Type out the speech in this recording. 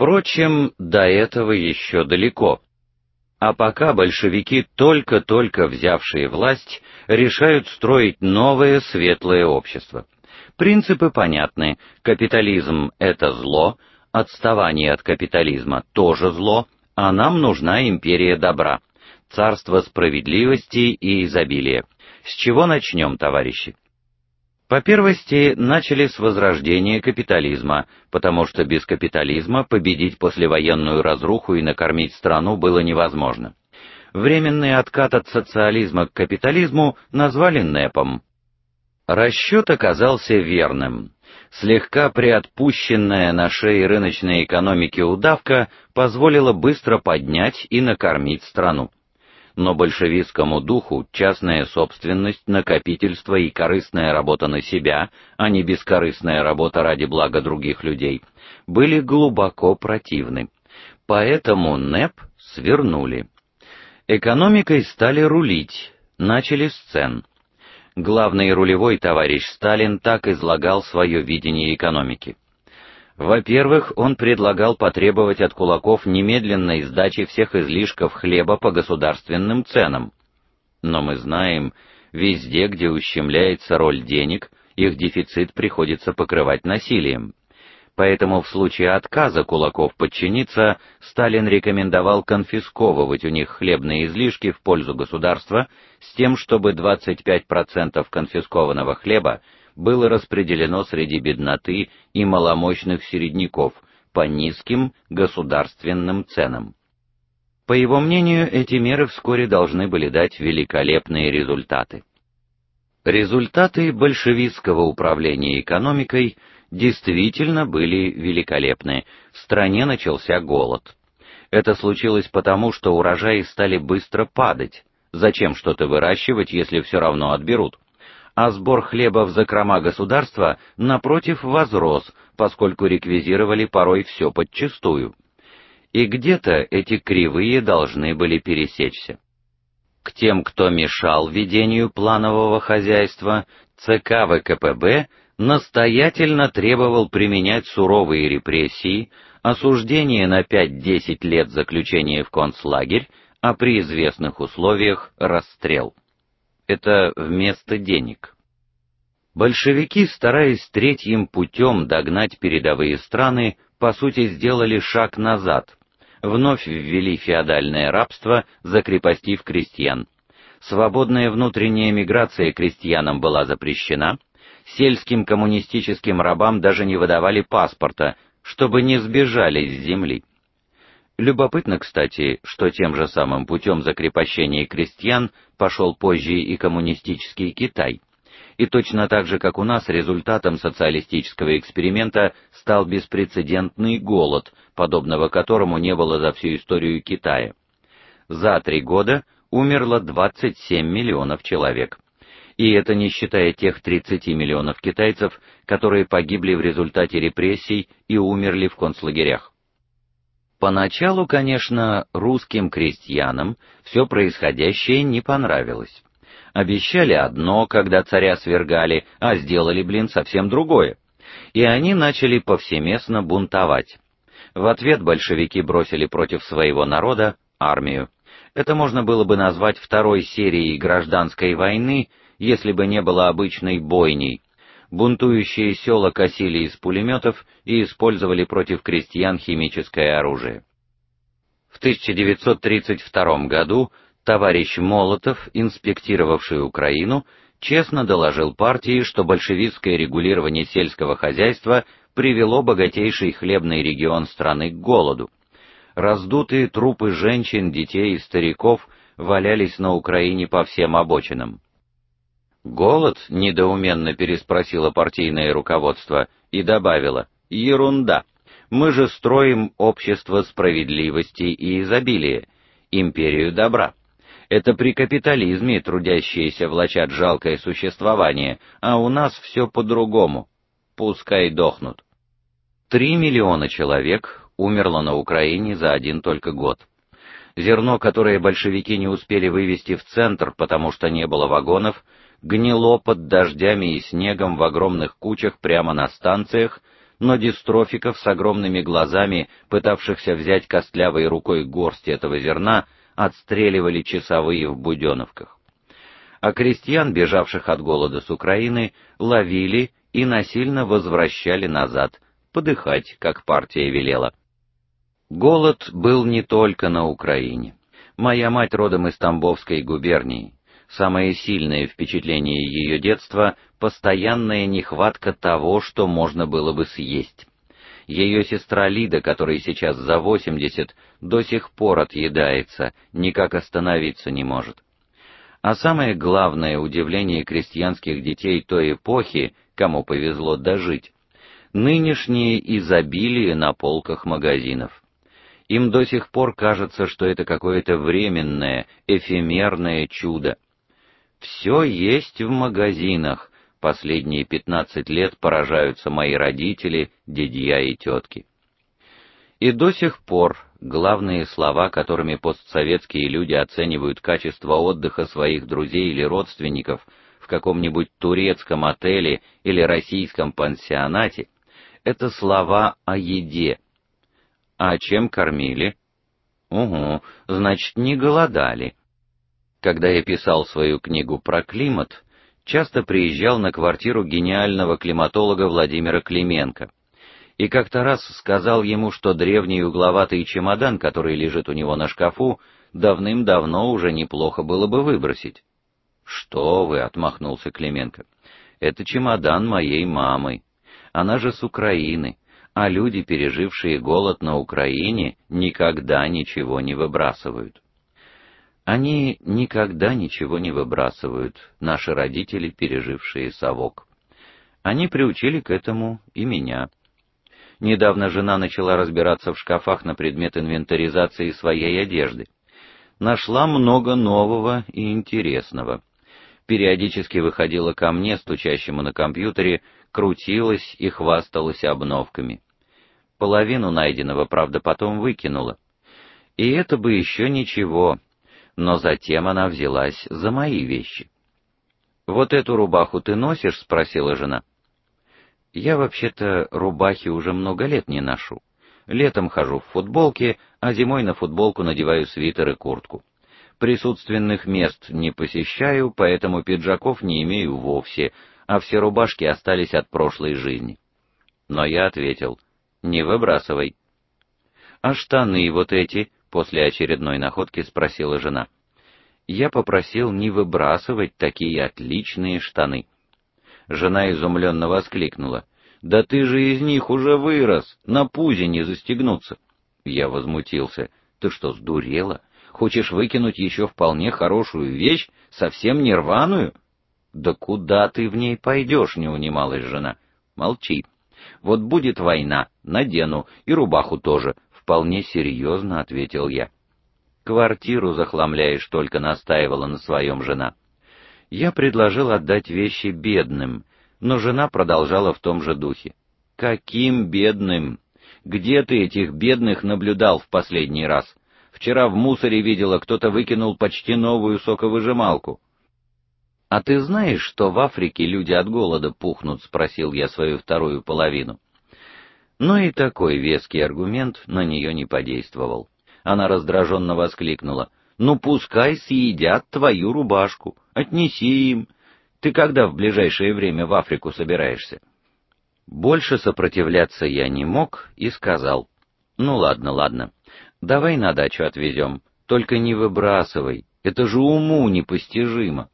Впрочем, до этого еще далеко. А пока большевики, только-только взявшие власть, решают строить новое светлое общество. Принципы понятны. Капитализм это зло, отставание от капитализма тоже зло, а нам нужна империя добра, царство справедливости и изобилия. С чего начнем, товарищи? По первости, начали с возрождения капитализма, потому что без капитализма победить послевоенную разруху и накормить страну было невозможно. Временный откат от социализма к капитализму назвали НЭПом. Расчет оказался верным. Слегка приотпущенная на шее рыночной экономики удавка позволила быстро поднять и накормить страну но большевистскому духу частная собственность, накопительство и корыстная работа на себя, а не бескорыстная работа ради блага других людей, были глубоко противны. Поэтому НЭП свернули. Экономикой стали рулить, начали с цен. Главный рулевой товарищ Сталин так излагал свое видение экономики. Во-первых, он предлагал потребовать от кулаков немедленной сдачи всех излишков хлеба по государственным ценам. Но мы знаем, везде, где ущемляется роль денег, их дефицит приходится покрывать насилием. Поэтому в случае отказа кулаков подчиниться, Сталин рекомендовал конфисковывать у них хлебные излишки в пользу государства с тем, чтобы 25% конфискованного хлеба было распределено среди бедноты и маломощных середняков по низким государственным ценам. По его мнению, эти меры вскоре должны были дать великолепные результаты. Результаты большевистского управления экономикой действительно были великолепны. В стране начался голод. Это случилось потому, что урожаи стали быстро падать. Зачем что-то выращивать, если все равно отберут? А сбор хлеба в закрома государства напротив возрос, поскольку реквизировали порой все подчистую. И где-то эти кривые должны были пересечься. К тем, кто мешал ведению планового хозяйства, ЦК ВКПБ настоятельно требовал применять суровые репрессии, осуждение на 5-10 лет заключения в концлагерь, а при известных условиях расстрел это вместо денег. Большевики, стараясь третьим путем догнать передовые страны, по сути сделали шаг назад. Вновь ввели феодальное рабство, закрепостив крестьян. Свободная внутренняя миграция крестьянам была запрещена, сельским коммунистическим рабам даже не выдавали паспорта, чтобы не сбежали с земли. Любопытно, кстати, что тем же самым путем закрепощения крестьян пошел позже и коммунистический Китай. И точно так же, как у нас, результатом социалистического эксперимента стал беспрецедентный голод, подобного которому не было за всю историю Китая. За три года умерло 27 миллионов человек. И это не считая тех 30 миллионов китайцев, которые погибли в результате репрессий и умерли в концлагерях. Поначалу, конечно, русским крестьянам все происходящее не понравилось. Обещали одно, когда царя свергали, а сделали, блин, совсем другое. И они начали повсеместно бунтовать. В ответ большевики бросили против своего народа армию. Это можно было бы назвать второй серией гражданской войны, если бы не было обычной бойней, бунтующие села косили из пулеметов и использовали против крестьян химическое оружие. В 1932 году товарищ Молотов, инспектировавший Украину, честно доложил партии, что большевистское регулирование сельского хозяйства привело богатейший хлебный регион страны к голоду. Раздутые трупы женщин, детей и стариков валялись на Украине по всем обочинам. Голод? недоуменно переспросило партийное руководство и добавило: ерунда. Мы же строим общество справедливости и изобилия, империю добра. Это при капитализме трудящиеся влачат жалкое существование, а у нас все по-другому. Пускай дохнут. Три миллиона человек умерло на Украине за один только год. Зерно, которое большевики не успели вывести в центр, потому что не было вагонов, гнило под дождями и снегом в огромных кучах прямо на станциях, но дистрофиков с огромными глазами, пытавшихся взять костлявой рукой горсть этого зерна, отстреливали часовые в будённовках. А крестьян, бежавших от голода с Украины, ловили и насильно возвращали назад, подыхать, как партия велела. Голод был не только на Украине. Моя мать родом из Тамбовской губернии. Самое сильное впечатление ее детства постоянная нехватка того, что можно было бы съесть. Ее сестра Лида, которой сейчас за 80, до сих пор отъедается, никак остановиться не может. А самое главное удивление крестьянских детей той эпохи, кому повезло дожить, нынешнее изобилие на полках магазинов. Им до сих пор кажется, что это какое-то временное, эфемерное чудо. Все есть в магазинах. Последние пятнадцать лет поражаются мои родители, дядья и тетки. И до сих пор главные слова, которыми постсоветские люди оценивают качество отдыха своих друзей или родственников в каком-нибудь турецком отеле или российском пансионате, это слова о еде. А чем кормили? Угу, значит, не голодали. Когда я писал свою книгу про климат, часто приезжал на квартиру гениального климатолога Владимира Клименко. И как-то раз сказал ему, что древний угловатый чемодан, который лежит у него на шкафу, давным-давно уже неплохо было бы выбросить. Что вы, отмахнулся Клименко. Это чемодан моей мамы. Она же с Украины а люди, пережившие голод на Украине, никогда ничего не выбрасывают. Они никогда ничего не выбрасывают, наши родители, пережившие совок. Они приучили к этому и меня. Недавно жена начала разбираться в шкафах на предмет инвентаризации своей одежды. Нашла много нового и интересного. Периодически выходила ко мне, стучащему на компьютере, крутилась и хвасталась обновками. Половину найденного, правда, потом выкинула. И это бы еще ничего, но затем она взялась за мои вещи. Вот эту рубаху ты носишь, спросила жена. Я вообще-то рубахи уже много лет не ношу. Летом хожу в футболке, а зимой на футболку надеваю свитер и куртку. Присутственных мест не посещаю, поэтому пиджаков не имею вовсе, а все рубашки остались от прошлой жизни. Но я ответил: "Не выбрасывай". А штаны вот эти, после очередной находки спросила жена. Я попросил не выбрасывать такие отличные штаны. Жена изумленно воскликнула: "Да ты же из них уже вырос, на пузе не застегнуться". Я возмутился: "Ты что, сдурела? Хочешь выкинуть еще вполне хорошую вещь, совсем не рваную?" Да куда ты в ней пойдешь, не унималась жена. Молчи. Вот будет война, надену и рубаху тоже, вполне серьезно ответил я. Квартиру захламляешь, только настаивала на своем жена. Я предложил отдать вещи бедным, но жена продолжала в том же духе. Каким бедным? Где ты этих бедных наблюдал в последний раз? Вчера в мусоре видела, кто-то выкинул почти новую соковыжималку. А ты знаешь, что в Африке люди от голода пухнут, спросил я свою вторую половину. Но и такой веский аргумент на нее не подействовал. Она раздраженно воскликнула: "Ну пускай съедят твою рубашку, отнеси им. Ты когда в ближайшее время в Африку собираешься?" Больше сопротивляться я не мог и сказал: "Ну ладно, ладно. Давай на дачу отвезем, только не выбрасывай. Это же уму непостижимо".